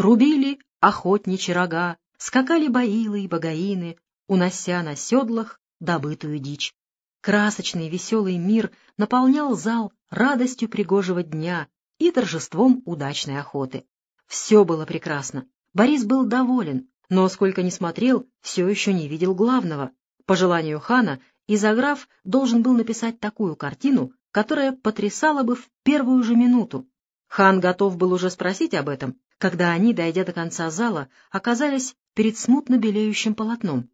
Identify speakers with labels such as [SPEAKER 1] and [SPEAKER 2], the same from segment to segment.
[SPEAKER 1] Трубили охотничьи рога, скакали баилы и богаины, унося на седлах добытую дичь. Красочный веселый мир наполнял зал радостью пригожего дня и торжеством удачной охоты. Все было прекрасно. Борис был доволен, но, сколько ни смотрел, все еще не видел главного. По желанию хана, Изограф должен был написать такую картину, которая потрясала бы в первую же минуту. Хан готов был уже спросить об этом, когда они, дойдя до конца зала, оказались перед смутно белеющим полотном.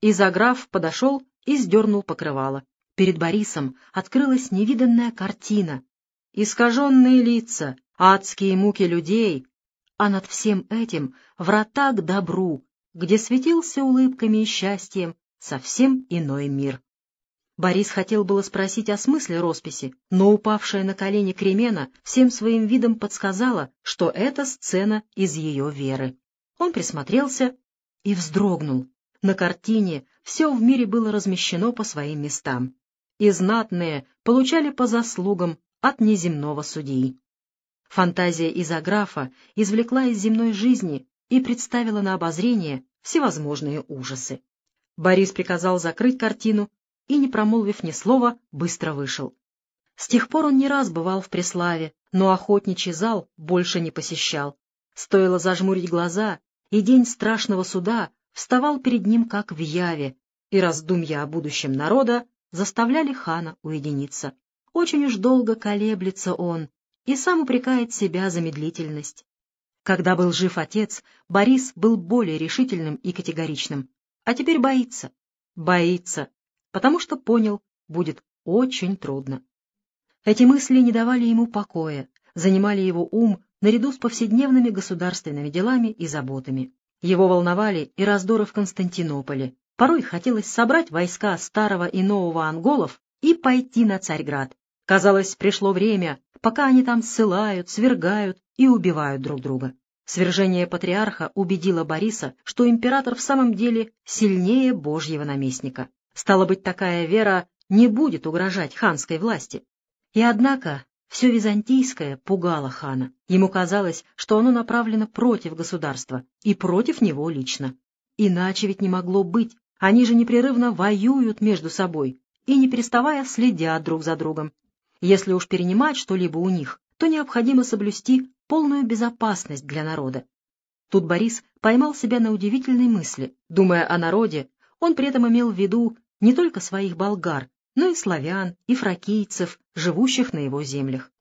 [SPEAKER 1] Изограф подошел и сдернул покрывало. Перед Борисом открылась невиданная картина. Искаженные лица, адские муки людей, а над всем этим врата к добру, где светился улыбками и счастьем совсем иной мир. Борис хотел было спросить о смысле росписи, но упавшая на колени Кремена всем своим видом подсказала, что это сцена из ее веры. Он присмотрелся и вздрогнул. На картине все в мире было размещено по своим местам, и знатные получали по заслугам от неземного судьи. Фантазия изографа извлекла из земной жизни и представила на обозрение всевозможные ужасы. Борис приказал закрыть картину и, не промолвив ни слова, быстро вышел. С тех пор он не раз бывал в Преславе, но охотничий зал больше не посещал. Стоило зажмурить глаза, и день страшного суда вставал перед ним как в яве, и раздумья о будущем народа заставляли хана уединиться. Очень уж долго колеблется он, и сам упрекает себя за медлительность. Когда был жив отец, Борис был более решительным и категоричным, а теперь боится, боится, потому что понял, будет очень трудно. Эти мысли не давали ему покоя, занимали его ум наряду с повседневными государственными делами и заботами. Его волновали и раздоры в Константинополе. Порой хотелось собрать войска старого и нового анголов и пойти на Царьград. Казалось, пришло время, пока они там ссылают, свергают и убивают друг друга. Свержение патриарха убедило Бориса, что император в самом деле сильнее божьего наместника. Стало быть, такая вера не будет угрожать ханской власти. И однако все византийское пугало хана. Ему казалось, что оно направлено против государства и против него лично. Иначе ведь не могло быть. Они же непрерывно воюют между собой и, не переставая, следят друг за другом, если уж перенимать что-либо у них, то необходимо соблюсти полную безопасность для народа. Тут Борис поймал себя на удивительной мысли. Думая о народе, он при этом имел в виду не только своих болгар, но и славян, и фракийцев, живущих на его землях.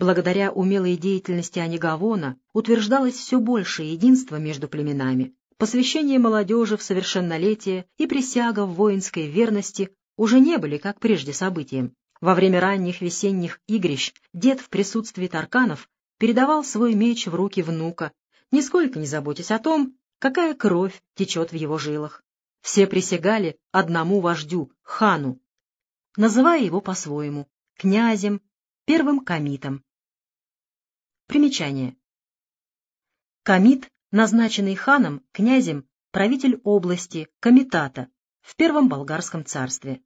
[SPEAKER 1] Благодаря умелой деятельности Анигавона утверждалось все большее единство между племенами. Посвящение молодежи в совершеннолетие и присяга в воинской верности уже не были, как прежде, событием. Во время ранних весенних игрищ дед в присутствии тарканов передавал свой меч в руки внука, нисколько не заботясь о том, какая кровь течет в его жилах. Все присягали одному вождю, хану, называя его по-своему — князем, первым комитом. Примечание. Комит, назначенный ханом, князем, правитель области, комитата в Первом Болгарском царстве.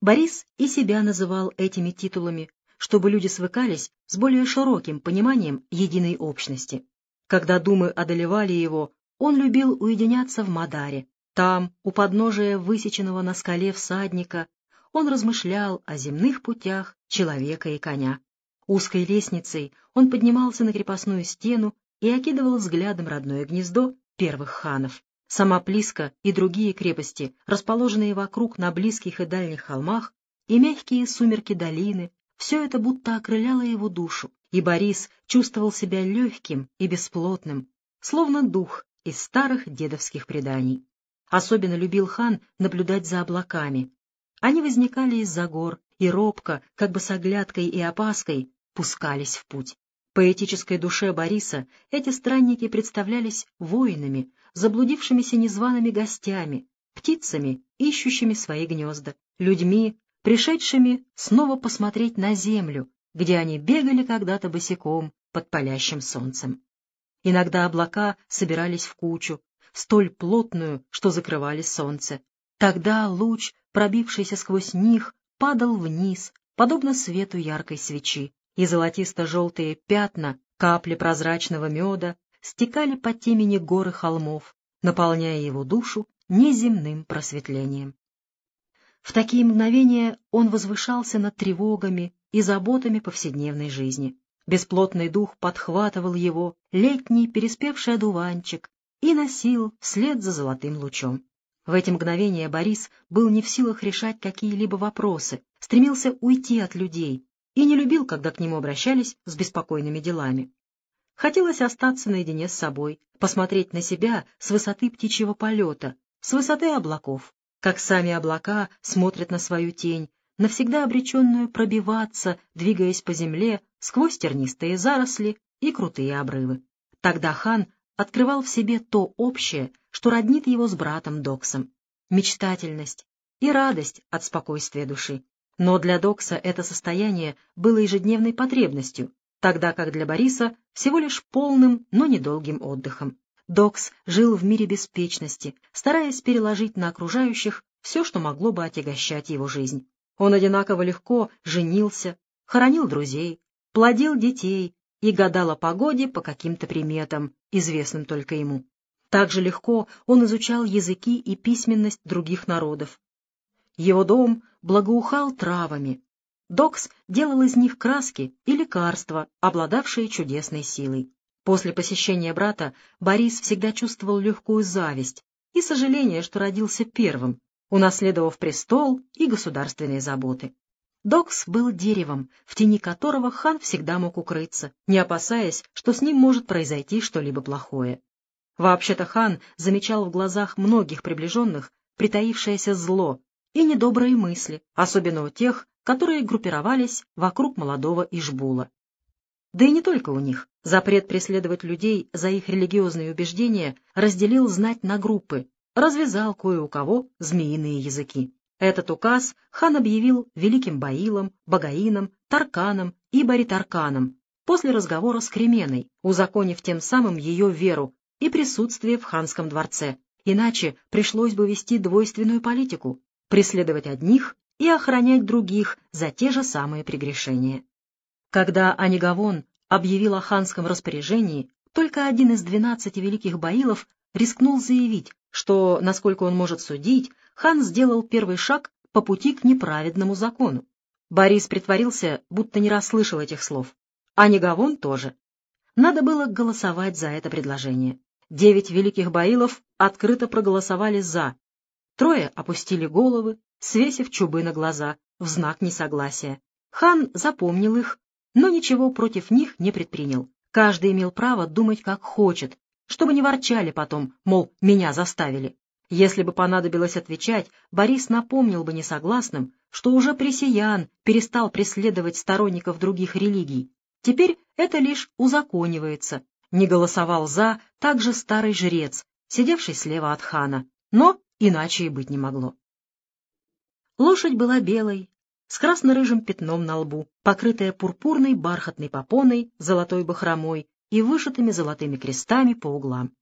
[SPEAKER 1] Борис и себя называл этими титулами, чтобы люди свыкались с более широким пониманием единой общности. Когда думы одолевали его, он любил уединяться в Мадаре. Там, у подножия высеченного на скале всадника, он размышлял о земных путях человека и коня. Узкой лестницей он поднимался на крепостную стену и окидывал взглядом родное гнездо первых ханов. Сама Плиска и другие крепости, расположенные вокруг на близких и дальних холмах, и мягкие сумерки долины, все это будто окрыляло его душу, и Борис чувствовал себя легким и бесплотным, словно дух из старых дедовских преданий. Особенно любил хан наблюдать за облаками. Они возникали из-за гор и робко, как бы с оглядкой и опаской, пускались в путь. Поэтической душе Бориса эти странники представлялись воинами, заблудившимися незваными гостями, птицами, ищущими свои гнезда, людьми, пришедшими снова посмотреть на землю, где они бегали когда-то босиком под палящим солнцем. Иногда облака собирались в кучу, столь плотную, что закрывали солнце. Тогда луч, пробившийся сквозь них, падал вниз, подобно свету яркой свечи, и золотисто-желтые пятна, капли прозрачного меда, стекали по темени горы холмов, наполняя его душу неземным просветлением. В такие мгновения он возвышался над тревогами и заботами повседневной жизни. Бесплотный дух подхватывал его, летний переспевший одуванчик, и носил вслед за золотым лучом. В эти мгновения Борис был не в силах решать какие-либо вопросы, стремился уйти от людей и не любил, когда к нему обращались с беспокойными делами. Хотелось остаться наедине с собой, посмотреть на себя с высоты птичьего полета, с высоты облаков, как сами облака смотрят на свою тень, навсегда обреченную пробиваться, двигаясь по земле сквозь тернистые заросли и крутые обрывы. Тогда хан открывал в себе то общее, что роднит его с братом Доксом — мечтательность и радость от спокойствия души. Но для Докса это состояние было ежедневной потребностью, тогда как для Бориса всего лишь полным, но недолгим отдыхом. Докс жил в мире беспечности, стараясь переложить на окружающих все, что могло бы отягощать его жизнь. Он одинаково легко женился, хоронил друзей, плодил детей и гадал о погоде по каким-то приметам, известным только ему. Так же легко он изучал языки и письменность других народов. Его дом благоухал травами. Докс делал из них краски и лекарства, обладавшие чудесной силой. После посещения брата Борис всегда чувствовал легкую зависть и сожаление, что родился первым, унаследовав престол и государственные заботы. Докс был деревом, в тени которого хан всегда мог укрыться, не опасаясь, что с ним может произойти что-либо плохое. Вообще-то хан замечал в глазах многих приближенных притаившееся зло и недобрые мысли, особенно у тех, которые группировались вокруг молодого Ишбула. Да и не только у них. Запрет преследовать людей за их религиозные убеждения разделил знать на группы, развязал кое у кого змеиные языки. Этот указ хан объявил великим Баилом, Багаином, Тарканом и Баритарканом после разговора с Кременой, узаконив тем самым ее веру и присутствие в ханском дворце. Иначе пришлось бы вести двойственную политику, преследовать одних и охранять других за те же самые прегрешения. Когда Анигавон объявил о ханском распоряжении, только один из двенадцати великих баилов рискнул заявить, что, насколько он может судить, хан сделал первый шаг по пути к неправедному закону. Борис притворился, будто не расслышал этих слов. А Негавон тоже. Надо было голосовать за это предложение. Девять великих баилов открыто проголосовали «за». Трое опустили головы, свесив чубы на глаза, в знак несогласия. Хан запомнил их, но ничего против них не предпринял. Каждый имел право думать как хочет, чтобы не ворчали потом, мол, меня заставили. Если бы понадобилось отвечать, Борис напомнил бы несогласным, что уже пресиян перестал преследовать сторонников других религий. Теперь это лишь узаконивается. Не голосовал «за» также старый жрец, сидевший слева от хана, но иначе и быть не могло. Лошадь была белой, с красно-рыжим пятном на лбу, покрытая пурпурной бархатной попоной, золотой бахромой и вышитыми золотыми крестами по углам.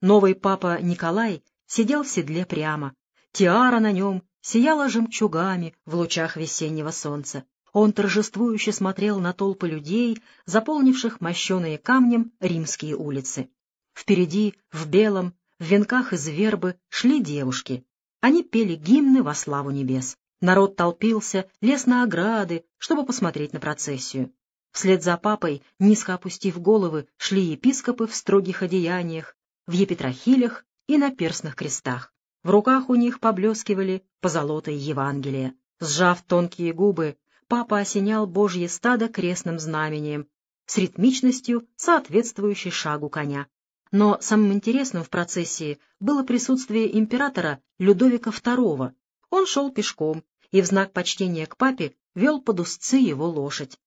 [SPEAKER 1] Новый папа Николай сидел в седле прямо, тиара на нем сияла жемчугами в лучах весеннего солнца. Он торжествующе смотрел на толпы людей, заполнивших мощеные камнем римские улицы. Впереди, в белом, в венках из вербы, шли девушки. Они пели гимны во славу небес. Народ толпился, лез на ограды, чтобы посмотреть на процессию. Вслед за папой, низко опустив головы, шли епископы в строгих одеяниях, в епитрахилях и на перстных крестах. В руках у них поблескивали позолотые Евангелия. Сжав тонкие губы, папа осенял Божье стадо крестным знамением, с ритмичностью, соответствующей шагу коня. Но самым интересным в процессии было присутствие императора Людовика II. Он шел пешком и в знак почтения к папе вел под узцы его лошадь.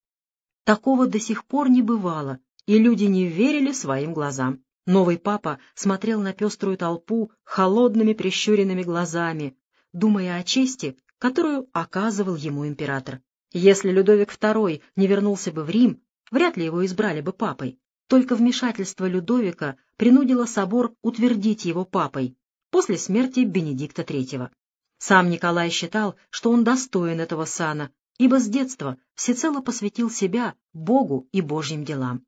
[SPEAKER 1] Такого до сих пор не бывало, и люди не верили своим глазам. Новый папа смотрел на пеструю толпу холодными прищуренными глазами, думая о чести, которую оказывал ему император. Если Людовик II не вернулся бы в Рим, вряд ли его избрали бы папой. Только вмешательство Людовика принудило собор утвердить его папой после смерти Бенедикта III. Сам Николай считал, что он достоин этого сана, ибо с детства всецело посвятил себя Богу и Божьим делам.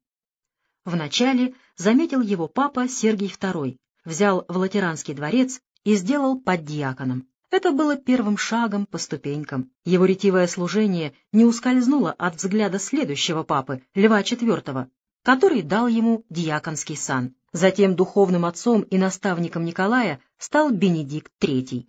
[SPEAKER 1] Вначале заметил его папа Сергий II, взял в Латеранский дворец и сделал поддиаконом. Это было первым шагом по ступенькам. Его ретивое служение не ускользнуло от взгляда следующего папы, Льва IV, который дал ему диаконский сан. Затем духовным отцом и наставником Николая стал Бенедикт III.